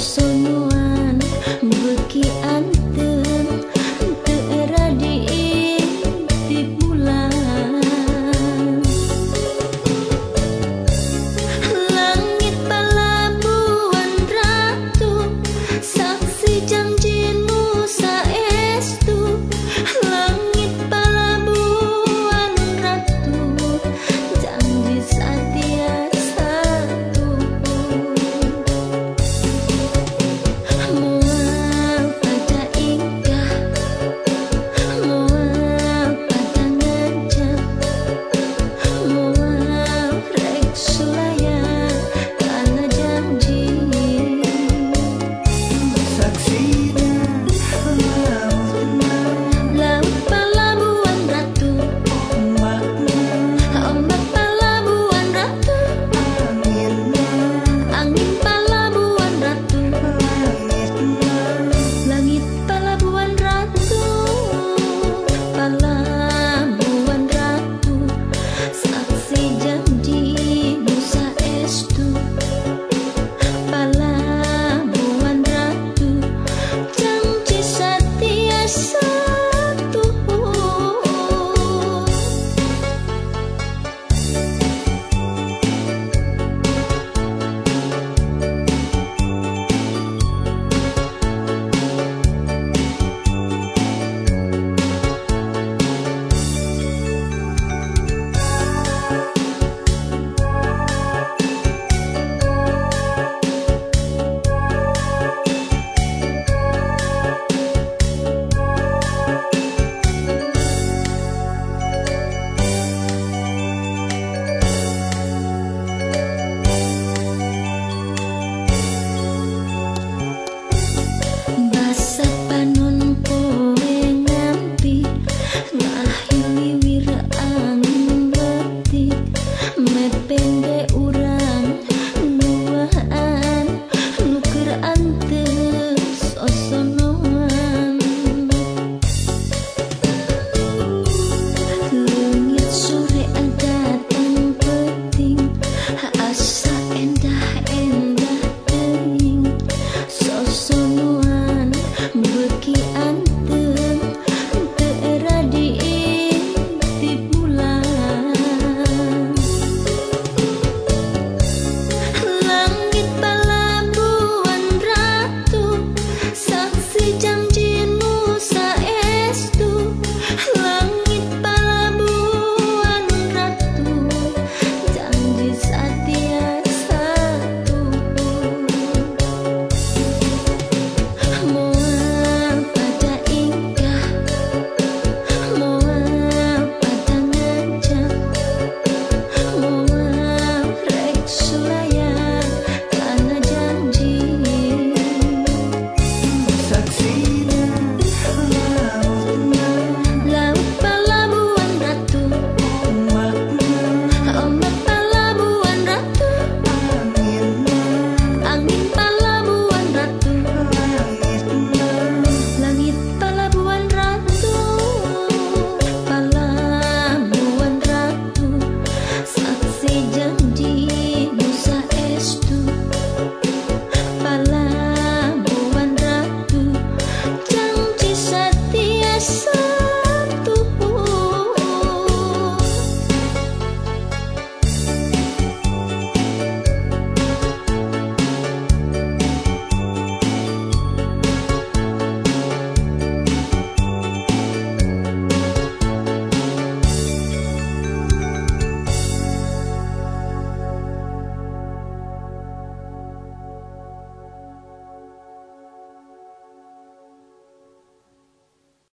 sonho.